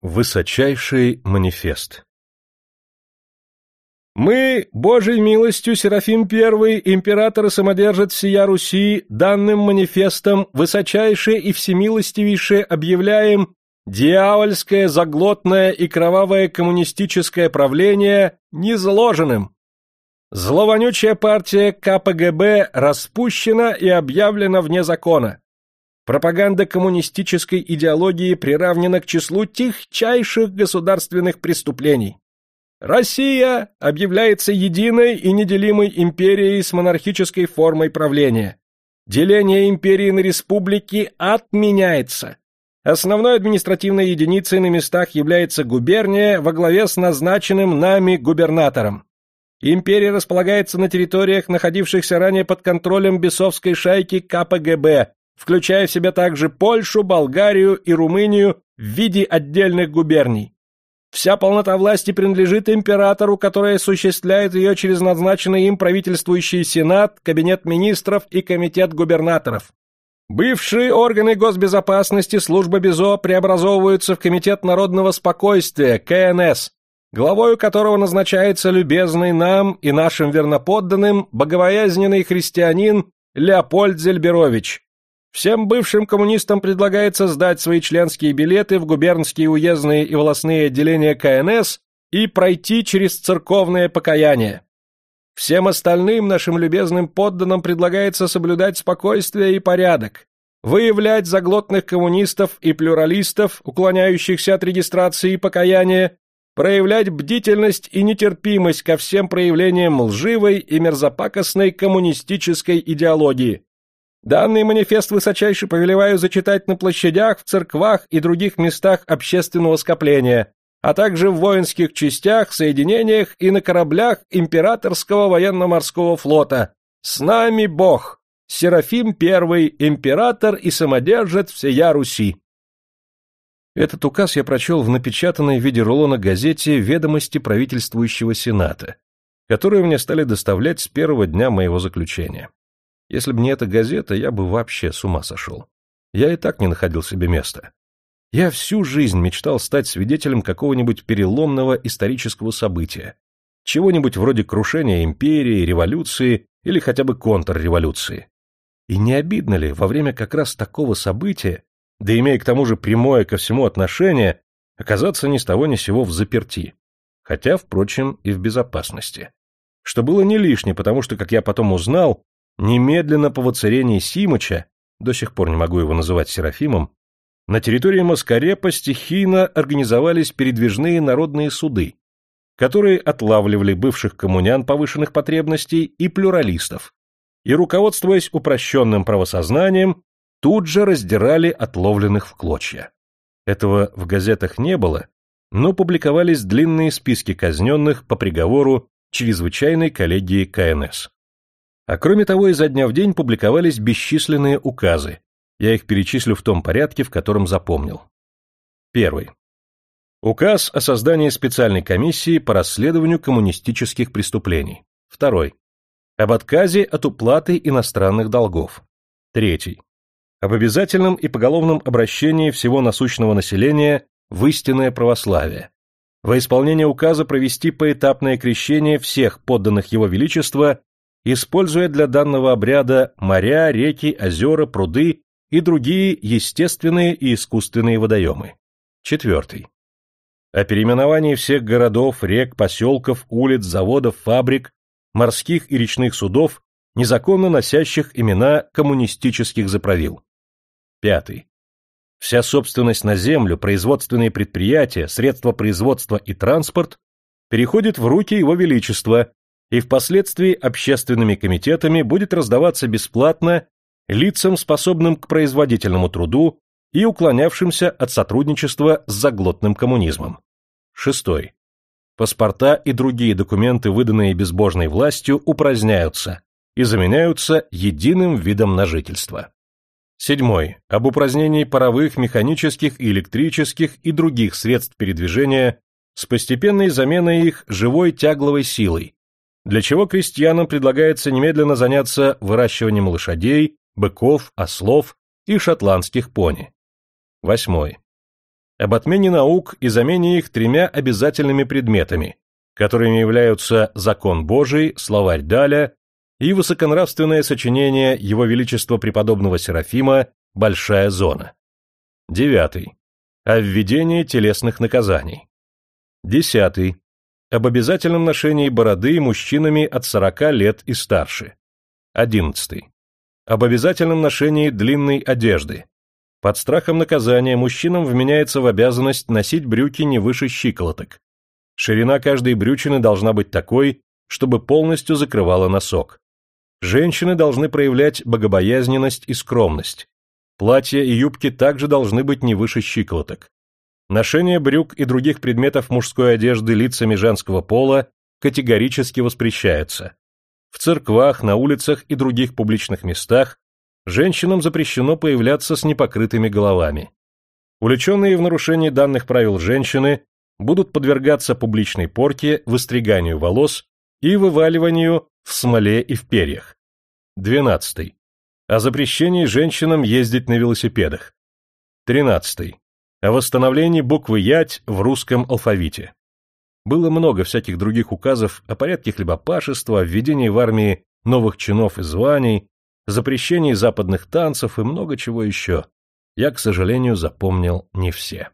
Высочайший манифест Мы, Божьей милостью, Серафим I, император и самодержец всея Руси, данным манифестом высочайшее и всемилостивейшее объявляем дьявольское, заглотное и кровавое коммунистическое правление незложенным. Зловонючая партия КПГБ распущена и объявлена вне закона. Пропаганда коммунистической идеологии приравнена к числу тихчайших государственных преступлений. Россия объявляется единой и неделимой империей с монархической формой правления. Деление империи на республики отменяется. Основной административной единицей на местах является губерния во главе с назначенным нами губернатором. Империя располагается на территориях, находившихся ранее под контролем бесовской шайки КПГБ, включая в себя также Польшу, Болгарию и Румынию в виде отдельных губерний. Вся полнота власти принадлежит императору, который осуществляет ее через назначенный им правительствующий Сенат, Кабинет министров и Комитет губернаторов. Бывшие органы госбезопасности службы БИЗО преобразовываются в Комитет народного спокойствия, КНС, главою которого назначается любезный нам и нашим верноподданным боговоязненный христианин Леопольд Зельберович, Всем бывшим коммунистам предлагается сдать свои членские билеты в губернские уездные и волосные отделения КНС и пройти через церковное покаяние. Всем остальным нашим любезным подданным предлагается соблюдать спокойствие и порядок, выявлять заглотных коммунистов и плюралистов, уклоняющихся от регистрации и покаяния, проявлять бдительность и нетерпимость ко всем проявлениям лживой и мерзопакостной коммунистической идеологии, Данный манифест высочайше повелеваю зачитать на площадях, в церквах и других местах общественного скопления, а также в воинских частях, соединениях и на кораблях императорского военно-морского флота. С нами Бог! Серафим I, император и самодержец всея Руси. Этот указ я прочел в напечатанной в виде рулона газете «Ведомости правительствующего Сената», которую мне стали доставлять с первого дня моего заключения. Если бы не эта газета, я бы вообще с ума сошел. Я и так не находил себе места. Я всю жизнь мечтал стать свидетелем какого-нибудь переломного исторического события, чего-нибудь вроде крушения империи, революции или хотя бы контрреволюции. И не обидно ли во время как раз такого события, да имея к тому же прямое ко всему отношение, оказаться ни с того ни сего в заперти, хотя, впрочем, и в безопасности. Что было не лишне, потому что, как я потом узнал, Немедленно по воцарении Симыча, до сих пор не могу его называть Серафимом, на территории Маскарепа стихийно организовались передвижные народные суды, которые отлавливали бывших коммунян повышенных потребностей и плюралистов, и, руководствуясь упрощенным правосознанием, тут же раздирали отловленных в клочья. Этого в газетах не было, но публиковались длинные списки казненных по приговору чрезвычайной коллегии КНС. А кроме того, изо дня в день публиковались бесчисленные указы. Я их перечислю в том порядке, в котором запомнил. Первый. Указ о создании специальной комиссии по расследованию коммунистических преступлений. Второй. Об отказе от уплаты иностранных долгов. Третий. Об обязательном и поголовном обращении всего насущного населения в истинное православие. Во исполнение указа провести поэтапное крещение всех подданных его величества используя для данного обряда моря, реки, озера, пруды и другие естественные и искусственные водоемы. Четвертый. О переименовании всех городов, рек, поселков, улиц, заводов, фабрик, морских и речных судов, незаконно носящих имена коммунистических заправил. Пятый. Вся собственность на землю, производственные предприятия, средства производства и транспорт переходит в руки Его Величества и впоследствии общественными комитетами будет раздаваться бесплатно лицам, способным к производительному труду и уклонявшимся от сотрудничества с заглотным коммунизмом. Шестой. Паспорта и другие документы, выданные безбожной властью, упраздняются и заменяются единым видом на жительство. Седьмой. Об упразднении паровых, механических, электрических и других средств передвижения с постепенной заменой их живой тягловой силой, для чего крестьянам предлагается немедленно заняться выращиванием лошадей, быков, ослов и шотландских пони. Восьмой. об отмене наук и замене их тремя обязательными предметами, которыми являются закон Божий, словарь Даля и высоконравственное сочинение Его Величества преподобного Серафима «Большая зона». Девятый. О введении телесных наказаний. Десятый. Об обязательном ношении бороды мужчинами от 40 лет и старше. Одиннадцатый. Об обязательном ношении длинной одежды. Под страхом наказания мужчинам вменяется в обязанность носить брюки не выше щиколоток. Ширина каждой брючины должна быть такой, чтобы полностью закрывала носок. Женщины должны проявлять богобоязненность и скромность. Платья и юбки также должны быть не выше щиколоток. Ношение брюк и других предметов мужской одежды лицами женского пола категорически воспрещается. В церквах, на улицах и других публичных местах женщинам запрещено появляться с непокрытыми головами. Уличенные в нарушении данных правил женщины будут подвергаться публичной порке, выстриганию волос и вываливанию в смоле и в перьях. 12. О запрещении женщинам ездить на велосипедах. 13. О восстановлении буквы «ять» в русском алфавите. Было много всяких других указов о порядке хлебопашества, введении в армии новых чинов и званий, запрещении западных танцев и много чего еще. Я, к сожалению, запомнил не все.